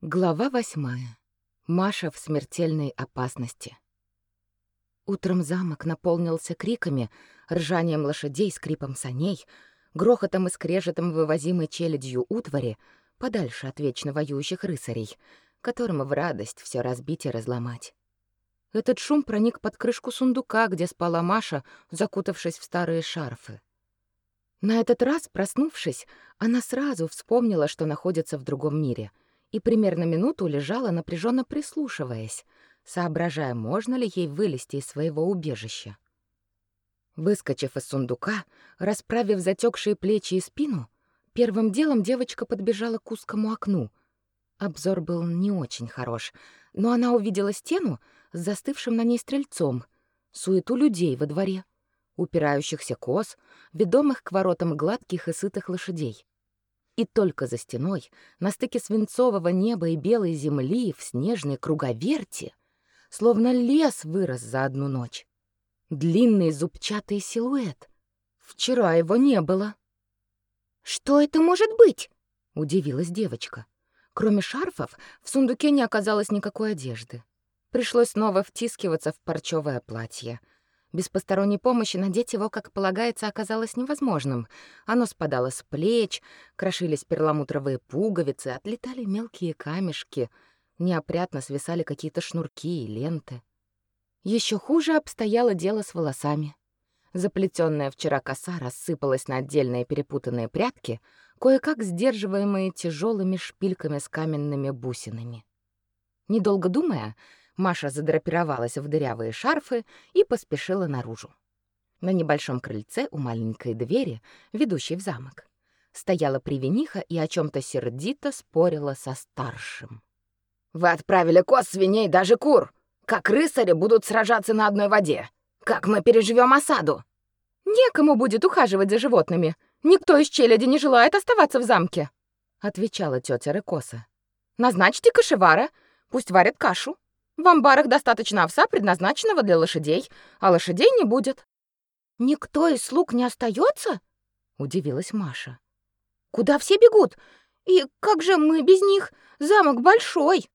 Глава восьмая. Маша в смертельной опасности. Утром замок наполнился криками, ржанием лошадей, скрипом саней, грохотом и скрежетом вывозимой челядью утвари подальше от вечно воюющих рыцарей, которым в радость все разбить и разломать. Этот шум проник под крышку сундука, где спала Маша, закутавшись в старые шарфы. На этот раз, проснувшись, она сразу вспомнила, что находится в другом мире — и примерно минуту лежала, напряженно прислушиваясь, соображая, можно ли ей вылезти из своего убежища. Выскочив из сундука, расправив затекшие плечи и спину, первым делом девочка подбежала к узкому окну. Обзор был не очень хорош, но она увидела стену с застывшим на ней стрельцом, суету людей во дворе, упирающихся коз, ведомых к воротам гладких и сытых лошадей. И только за стеной, на стыке свинцового неба и белой земли, в снежной круговерти, словно лес вырос за одну ночь. Длинный зубчатый силуэт. Вчера его не было. «Что это может быть?» — удивилась девочка. Кроме шарфов, в сундуке не оказалось никакой одежды. Пришлось снова втискиваться в парчевое платье — без посторонней помощи надеть его, как полагается, оказалось невозможным. Оно спадало с плеч, крошились перламутровые пуговицы, отлетали мелкие камешки, неопрятно свисали какие-то шнурки и ленты. Еще хуже обстояло дело с волосами. Заплетенная вчера коса рассыпалась на отдельные перепутанные прядки, кое-как сдерживаемые тяжелыми шпильками с каменными бусинами. Недолго думая, Маша задрапировалась в дырявые шарфы и поспешила наружу. На небольшом крыльце у маленькой двери, ведущей в замок, стояла привениха и о чем то сердито спорила со старшим. «Вы отправили коз, свиней, даже кур! Как рыцари будут сражаться на одной воде! Как мы переживем осаду?» «Некому будет ухаживать за животными. Никто из челяди не желает оставаться в замке», — отвечала тетя Рыкоса. «Назначьте кошевара, пусть варят кашу. В амбарах достаточно овса, предназначенного для лошадей, а лошадей не будет. Никто из слуг не остается? удивилась Маша. Куда все бегут? И как же мы без них? Замок большой.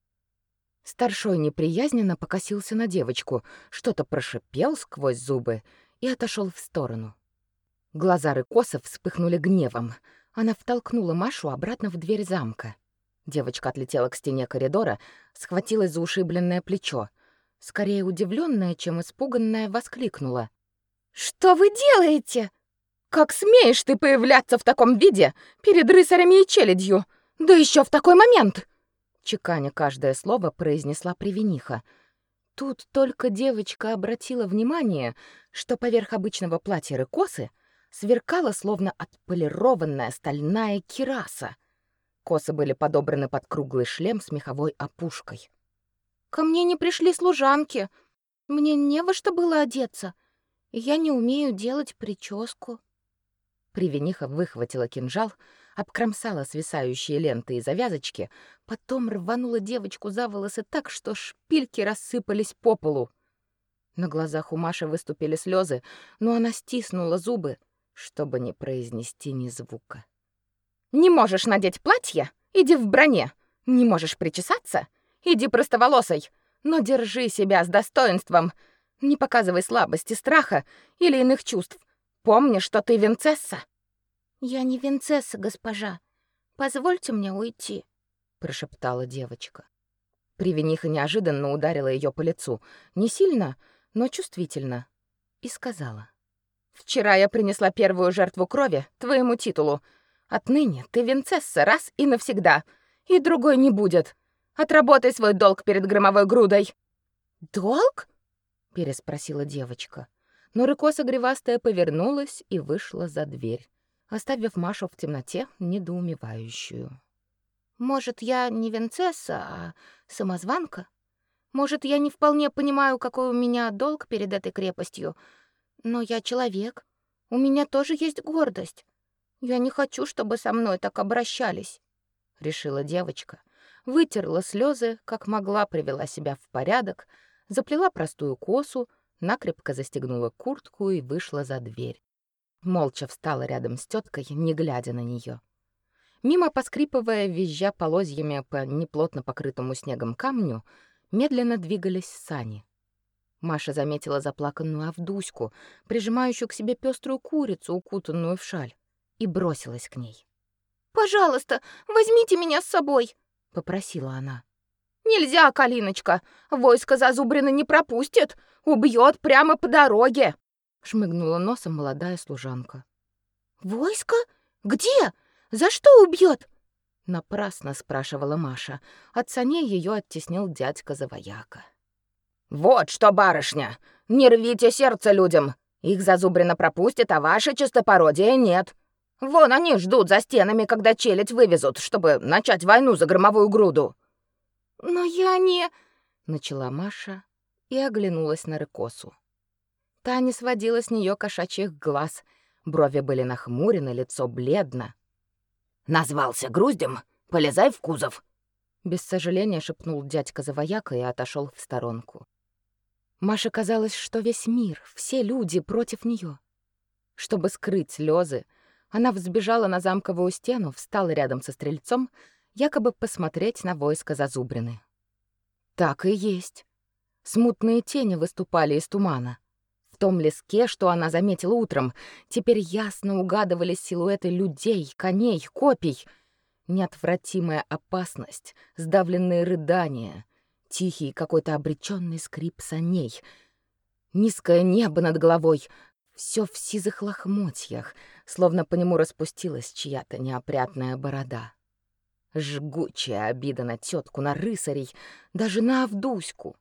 Старшой неприязненно покосился на девочку, что-то прошипел сквозь зубы и отошел в сторону. Глаза Рыкоса вспыхнули гневом. Она втолкнула Машу обратно в дверь замка. Девочка отлетела к стене коридора, схватилась за ушибленное плечо. Скорее удивленная, чем испуганная, воскликнула. «Что вы делаете?» «Как смеешь ты появляться в таком виде перед рыцарями и челядью? Да еще в такой момент!» Чеканя каждое слово произнесла привениха. Тут только девочка обратила внимание, что поверх обычного платья рыкосы сверкала словно отполированная стальная кираса — Косы были подобраны под круглый шлем с меховой опушкой. «Ко мне не пришли служанки. Мне не во что было одеться. Я не умею делать прическу». Привениха выхватила кинжал, обкромсала свисающие ленты и завязочки, потом рванула девочку за волосы так, что шпильки рассыпались по полу. На глазах у Маши выступили слезы, но она стиснула зубы, чтобы не произнести ни звука. Не можешь надеть платье? Иди в броне. Не можешь причесаться? Иди простоволосой. Но держи себя с достоинством. Не показывай слабости, страха или иных чувств. Помни, что ты винцесса. Я не винцесса, госпожа. Позвольте мне уйти, прошептала девочка. Привениха неожиданно ударила ее по лицу, не сильно, но чувствительно, и сказала: "Вчера я принесла первую жертву крови твоему титулу. Отныне ты винцесса раз и навсегда, и другой не будет. Отработай свой долг перед громовой грудой. Долг? переспросила девочка. Но Рыкоса гривастая повернулась и вышла за дверь, оставив Машу в темноте недоумевающую. Может, я не винцесса, а самозванка? Может, я не вполне понимаю, какой у меня долг перед этой крепостью, но я человек. У меня тоже есть гордость. Я не хочу, чтобы со мной так обращались, решила девочка. Вытерла слезы, как могла, привела себя в порядок, заплела простую косу, накрепко застегнула куртку и вышла за дверь. Молча встала рядом с теткой, не глядя на нее. Мимо поскрипывая, визжа полозьями по неплотно покрытому снегом камню, медленно двигались сани. Маша заметила заплаканную Авдуську, прижимающую к себе пеструю курицу, укутанную в шаль, и бросилась к ней. «Пожалуйста, возьмите меня с собой!» — попросила она. «Нельзя, Калиночка! Войско Зазубрина не пропустит! Убьет прямо по дороге!» — шмыгнула носом молодая служанка. «Войско? Где? За что убьет? Напрасно спрашивала Маша. От саней ее оттеснил дядька Завояка. «Вот что, барышня! Не рвите сердце людям! Их Зазубрина пропустит, а ваше чистопородие нет!» Вон они ждут за стенами, когда челядь вывезут, чтобы начать войну за громовую груду. Но я не... Начала Маша и оглянулась на Рыкосу. Та не сводила с нее кошачьих глаз. Брови были нахмурены, лицо бледно. «Назвался груздем? Полезай в кузов!» Без сожаления шепнул дядька Завояка и отошел в сторонку. Маше казалось, что весь мир, все люди против нее. Чтобы скрыть слезы, она взбежала на замковую стену, встала рядом со стрельцом, якобы посмотреть на войско Зазубрины. Так и есть. Смутные тени выступали из тумана. В том леске, что она заметила утром, теперь ясно угадывались силуэты людей, коней, копий. Неотвратимая опасность, сдавленные рыдания, тихий какой-то обреченный скрип саней. Низкое небо над головой, все в сизых лохмотьях, словно по нему распустилась чья-то неопрятная борода. Жгучая обида на тетку, на рысарей, даже на Авдуську.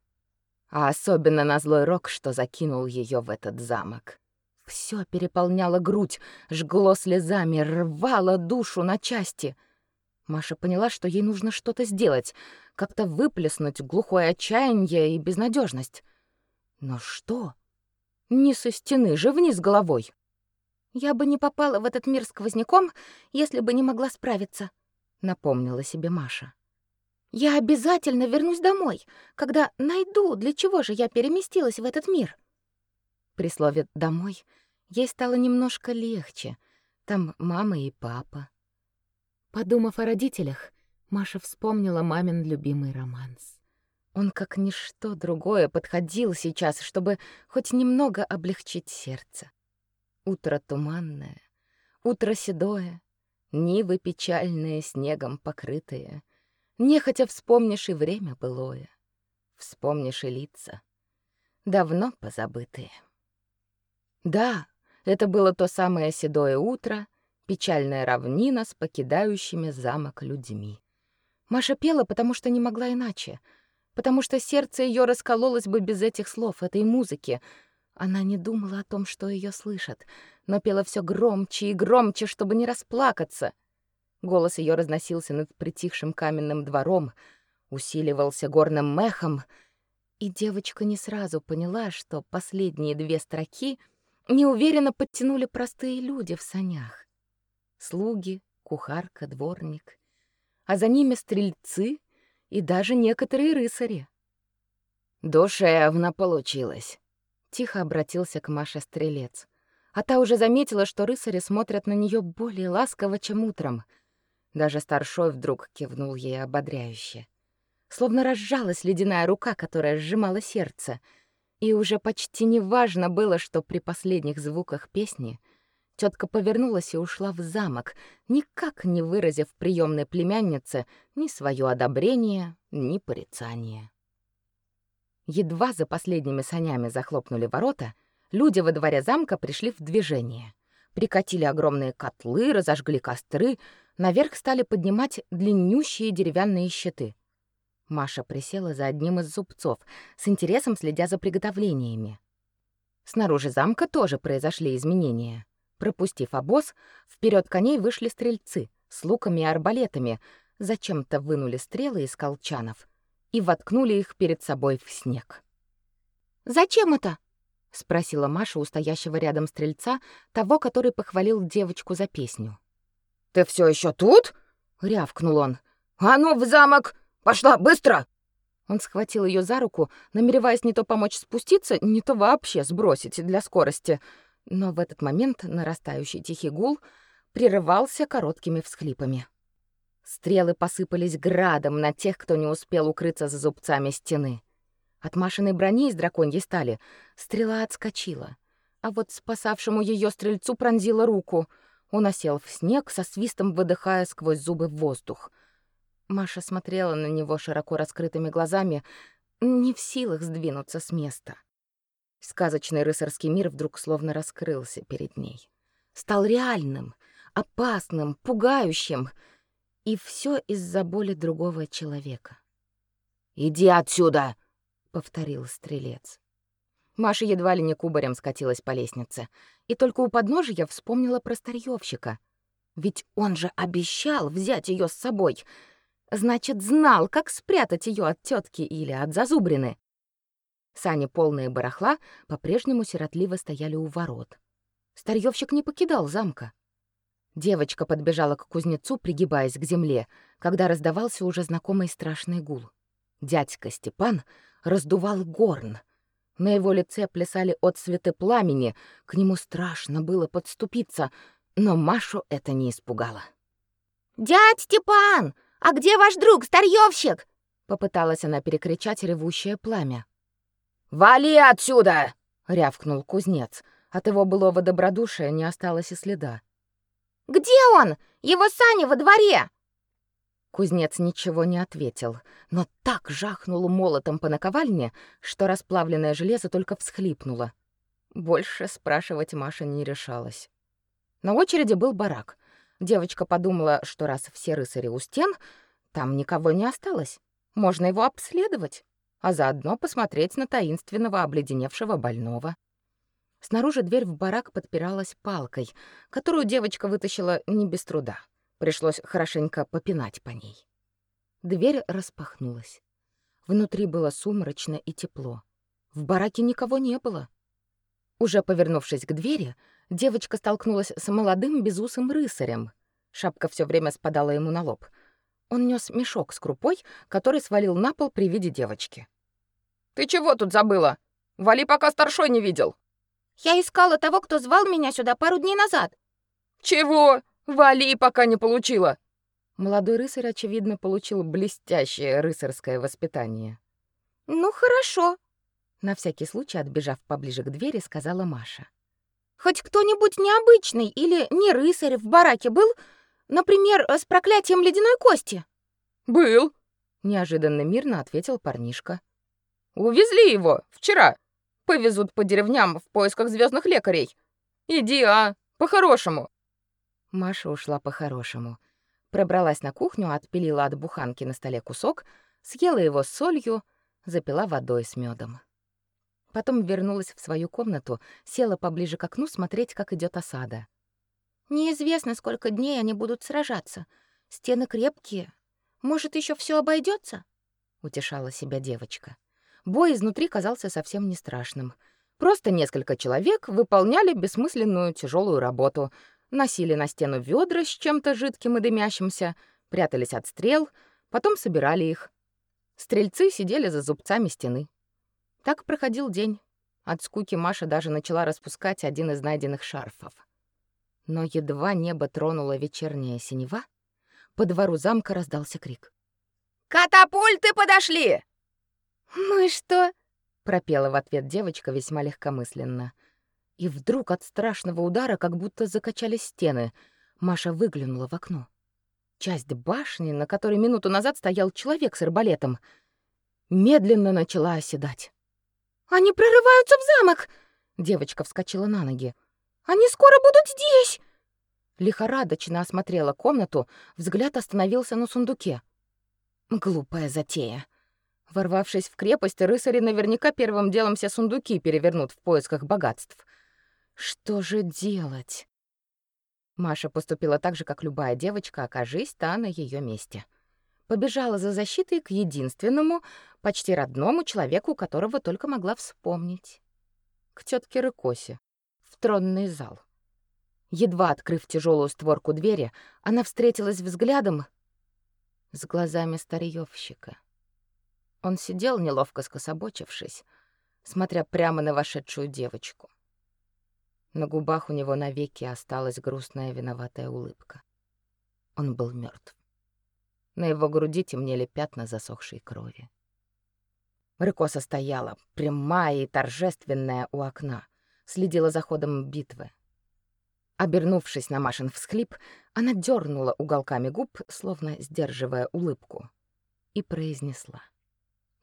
А особенно на злой рок, что закинул ее в этот замок. Все переполняло грудь, жгло слезами, рвало душу на части. Маша поняла, что ей нужно что-то сделать, как-то выплеснуть глухое отчаяние и безнадежность. Но что? Не со стены же вниз головой. Я бы не попала в этот мир сквозняком, если бы не могла справиться, напомнила себе Маша. Я обязательно вернусь домой, когда найду, для чего же я переместилась в этот мир. При слове домой ей стало немножко легче. Там мама и папа. Подумав о родителях, Маша вспомнила мамин любимый романс. Он как ничто другое подходил сейчас, чтобы хоть немного облегчить сердце. Утро туманное, утро седое, нивы печальные, снегом покрытые. Нехотя вспомнишь и время былое, вспомнишь и лица, давно позабытые. Да, это было то самое седое утро, печальная равнина с покидающими замок людьми. Маша пела, потому что не могла иначе — потому что сердце ее раскололось бы без этих слов, этой музыки. Она не думала о том, что ее слышат, но пела все громче и громче, чтобы не расплакаться. Голос ее разносился над притихшим каменным двором, усиливался горным мехом, и девочка не сразу поняла, что последние две строки неуверенно подтянули простые люди в санях. Слуги, кухарка, дворник, а за ними стрельцы — и даже некоторые рыцари. «Душевно получилось», — тихо обратился к Маше стрелец. А та уже заметила, что рыцари смотрят на нее более ласково, чем утром. Даже старшой вдруг кивнул ей ободряюще. Словно разжалась ледяная рука, которая сжимала сердце. И уже почти не важно было, что при последних звуках песни — Тетка повернулась и ушла в замок, никак не выразив приемной племяннице ни свое одобрение, ни порицание. Едва за последними санями захлопнули ворота, люди во дворе замка пришли в движение. Прикатили огромные котлы, разожгли костры, наверх стали поднимать длиннющие деревянные щиты. Маша присела за одним из зубцов, с интересом следя за приготовлениями. Снаружи замка тоже произошли изменения. Пропустив обоз, вперед коней вышли стрельцы с луками и арбалетами, зачем-то вынули стрелы из колчанов и воткнули их перед собой в снег. «Зачем это?» — спросила Маша у стоящего рядом стрельца, того, который похвалил девочку за песню. «Ты все еще тут?» — рявкнул он. «А ну, в замок! Пошла, быстро!» Он схватил ее за руку, намереваясь не то помочь спуститься, не то вообще сбросить для скорости — но в этот момент нарастающий тихий гул прерывался короткими всхлипами. Стрелы посыпались градом на тех, кто не успел укрыться за зубцами стены. От машиной брони из драконьей стали стрела отскочила, а вот спасавшему ее стрельцу пронзила руку. Он осел в снег, со свистом выдыхая сквозь зубы воздух. Маша смотрела на него широко раскрытыми глазами, не в силах сдвинуться с места. Сказочный рыцарский мир вдруг словно раскрылся перед ней. Стал реальным, опасным, пугающим. И все из-за боли другого человека. «Иди отсюда!» — повторил стрелец. Маша едва ли не кубарем скатилась по лестнице. И только у подножия вспомнила про старьёвщика. Ведь он же обещал взять ее с собой. Значит, знал, как спрятать ее от тетки или от зазубрины. Сани, полные барахла, по-прежнему сиротливо стояли у ворот. Старьёвщик не покидал замка. Девочка подбежала к кузнецу, пригибаясь к земле, когда раздавался уже знакомый страшный гул. Дядька Степан раздувал горн. На его лице плясали отсветы пламени, к нему страшно было подступиться, но Машу это не испугало. «Дядь Степан, а где ваш друг, старьёвщик?» Попыталась она перекричать ревущее пламя. «Вали отсюда!» — рявкнул кузнец. От его былого добродушия не осталось и следа. «Где он? Его сани во дворе!» Кузнец ничего не ответил, но так жахнул молотом по наковальне, что расплавленное железо только всхлипнуло. Больше спрашивать Маша не решалась. На очереди был барак. Девочка подумала, что раз все рыцари у стен, там никого не осталось. Можно его обследовать а заодно посмотреть на таинственного обледеневшего больного. Снаружи дверь в барак подпиралась палкой, которую девочка вытащила не без труда. Пришлось хорошенько попинать по ней. Дверь распахнулась. Внутри было сумрачно и тепло. В бараке никого не было. Уже повернувшись к двери, девочка столкнулась с молодым безусым рыцарем. Шапка все время спадала ему на лоб. Он нес мешок с крупой, который свалил на пол при виде девочки. Ты чего тут забыла? Вали, пока старшой не видел. Я искала того, кто звал меня сюда пару дней назад. Чего? Вали, пока не получила. Молодой рыцарь, очевидно, получил блестящее рыцарское воспитание. Ну, хорошо. На всякий случай, отбежав поближе к двери, сказала Маша. Хоть кто-нибудь необычный или не рыцарь в бараке был, например, с проклятием ледяной кости? Был, неожиданно мирно ответил парнишка. Увезли его вчера. Повезут по деревням в поисках звездных лекарей. Иди, а, по-хорошему. Маша ушла по-хорошему. Пробралась на кухню, отпилила от буханки на столе кусок, съела его с солью, запила водой с медом. Потом вернулась в свою комнату, села поближе к окну смотреть, как идет осада. Неизвестно, сколько дней они будут сражаться. Стены крепкие. Может, еще все обойдется? утешала себя девочка. Бой изнутри казался совсем не страшным. Просто несколько человек выполняли бессмысленную тяжелую работу, носили на стену ведра с чем-то жидким и дымящимся, прятались от стрел, потом собирали их. Стрельцы сидели за зубцами стены. Так проходил день. От скуки Маша даже начала распускать один из найденных шарфов. Но едва небо тронуло вечерняя синева, по двору замка раздался крик. «Катапульты подошли!» «Ну и что?» — пропела в ответ девочка весьма легкомысленно. И вдруг от страшного удара как будто закачались стены. Маша выглянула в окно. Часть башни, на которой минуту назад стоял человек с арбалетом, медленно начала оседать. «Они прорываются в замок!» Девочка вскочила на ноги. «Они скоро будут здесь!» Лихорадочно осмотрела комнату, взгляд остановился на сундуке. Глупая затея. Ворвавшись в крепость, рыцари наверняка первым делом все сундуки перевернут в поисках богатств. Что же делать? Маша поступила так же, как любая девочка, окажись та на ее месте. Побежала за защитой к единственному, почти родному человеку, которого только могла вспомнить. К тетке Рыкосе, в тронный зал. Едва открыв тяжелую створку двери, она встретилась взглядом с глазами старьёвщика. Он сидел, неловко скособочившись, смотря прямо на вошедшую девочку. На губах у него навеки осталась грустная виноватая улыбка. Он был мертв. На его груди темнели пятна засохшей крови. Рыкоса стояла, прямая и торжественная у окна, следила за ходом битвы. Обернувшись на Машин всхлип, она дернула уголками губ, словно сдерживая улыбку, и произнесла.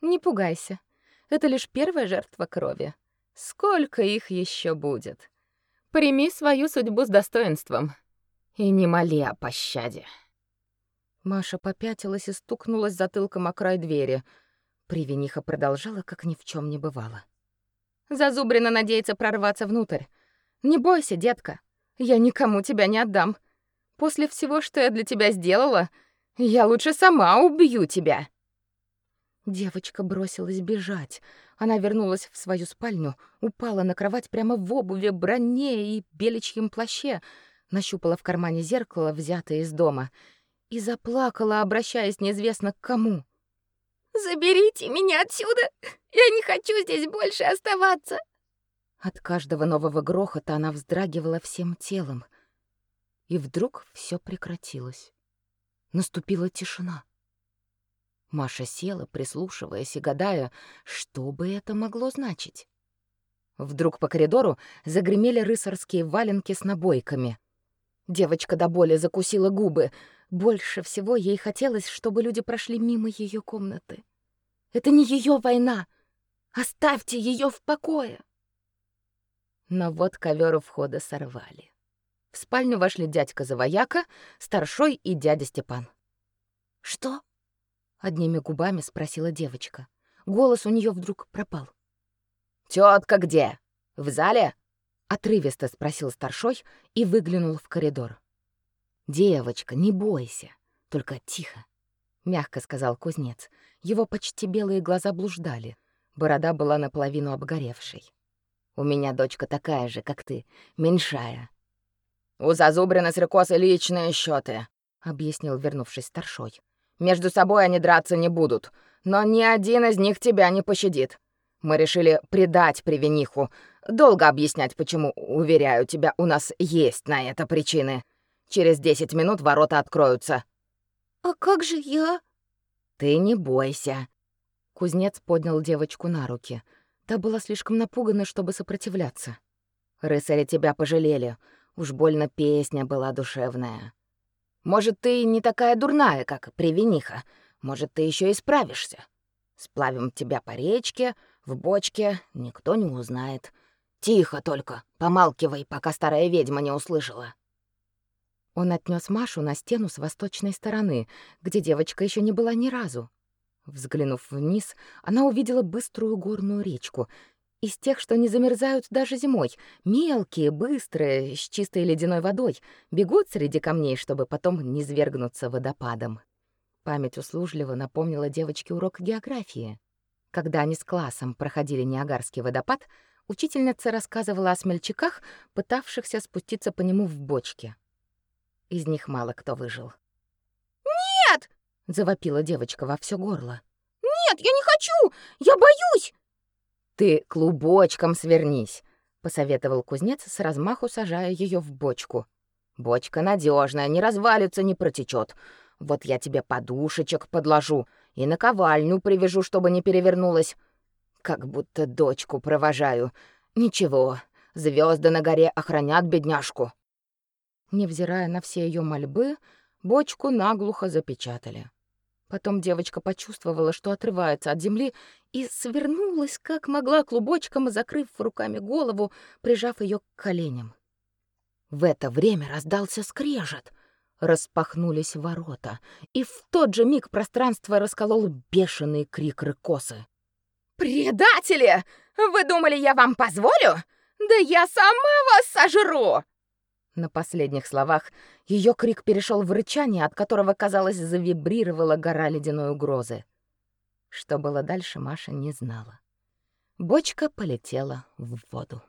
«Не пугайся, это лишь первая жертва крови. Сколько их еще будет? Прими свою судьбу с достоинством и не моли о пощаде». Маша попятилась и стукнулась затылком о край двери. Привениха продолжала, как ни в чем не бывало. Зазубрина надеется прорваться внутрь. Не бойся, детка, я никому тебя не отдам. После всего, что я для тебя сделала, я лучше сама убью тебя. Девочка бросилась бежать. Она вернулась в свою спальню, упала на кровать прямо в обуви, броне и беличьем плаще, нащупала в кармане зеркало, взятое из дома, и заплакала, обращаясь неизвестно к кому. «Заберите меня отсюда! Я не хочу здесь больше оставаться!» От каждого нового грохота она вздрагивала всем телом. И вдруг все прекратилось. Наступила тишина. Маша села, прислушиваясь и гадая, что бы это могло значить. Вдруг по коридору загремели рыцарские валенки с набойками. Девочка до боли закусила губы. Больше всего ей хотелось, чтобы люди прошли мимо ее комнаты. Это не ее война. Оставьте ее в покое. Но вот ковер у входа сорвали. В спальню вошли дядька Завояка, старшой и дядя Степан. «Что?» — одними губами спросила девочка. Голос у нее вдруг пропал. «Тётка где? В зале?» — отрывисто спросил старшой и выглянул в коридор. «Девочка, не бойся, только тихо», — мягко сказал кузнец. Его почти белые глаза блуждали. Борода была наполовину обгоревшей. У меня дочка такая же, как ты, меньшая. У Зазубрина с Рикосой личные счеты, объяснил, вернувшись старшой. Между собой они драться не будут, но ни один из них тебя не пощадит. Мы решили предать Привениху. Долго объяснять, почему, уверяю тебя, у нас есть на это причины. Через десять минут ворота откроются. А как же я? Ты не бойся. Кузнец поднял девочку на руки. Та была слишком напугана, чтобы сопротивляться. Рыцари тебя пожалели. Уж больно песня была душевная. Может, ты не такая дурная, как Привениха. Может, ты еще и справишься. Сплавим тебя по речке, в бочке, никто не узнает. Тихо только, помалкивай, пока старая ведьма не услышала. Он отнес Машу на стену с восточной стороны, где девочка еще не была ни разу. Взглянув вниз, она увидела быструю горную речку, из тех, что не замерзают даже зимой, мелкие, быстрые, с чистой ледяной водой, бегут среди камней, чтобы потом не свергнуться водопадом. Память услужливо напомнила девочке урок географии. Когда они с классом проходили Ниагарский водопад, учительница рассказывала о смельчаках, пытавшихся спуститься по нему в бочке. Из них мало кто выжил. «Нет!» завопила девочка во все горло. Нет, я не хочу. Я боюсь. Ты клубочком свернись, посоветовал кузнец с размаху сажая ее в бочку. Бочка надежная, не развалится, не протечет. Вот я тебе подушечек подложу и на ковальню привяжу, чтобы не перевернулась. Как будто дочку провожаю. Ничего, звезды на горе охранят бедняжку. Невзирая на все ее мольбы, бочку наглухо запечатали. Потом девочка почувствовала, что отрывается от земли, и свернулась, как могла, клубочком, закрыв руками голову, прижав ее к коленям. В это время раздался скрежет. Распахнулись ворота, и в тот же миг пространство расколол бешеный крик рыкосы. «Предатели! Вы думали, я вам позволю? Да я сама вас сожру!» На последних словах ее крик перешел в рычание, от которого, казалось, завибрировала гора ледяной угрозы. Что было дальше, Маша не знала. Бочка полетела в воду.